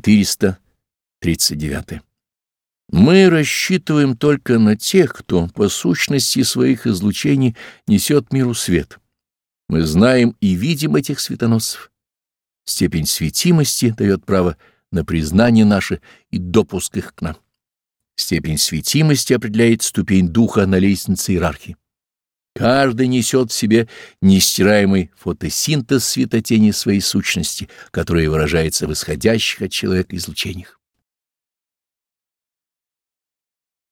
439. Мы рассчитываем только на тех, кто по сущности своих излучений несет миру свет. Мы знаем и видим этих светоносцев. Степень светимости дает право на признание наше и допуск их к нам. Степень светимости определяет ступень духа на лестнице иерархии. Каждый несет в себе нестираемый фотосинтез светотени своей сущности, которая выражается в исходящих от человека излучениях.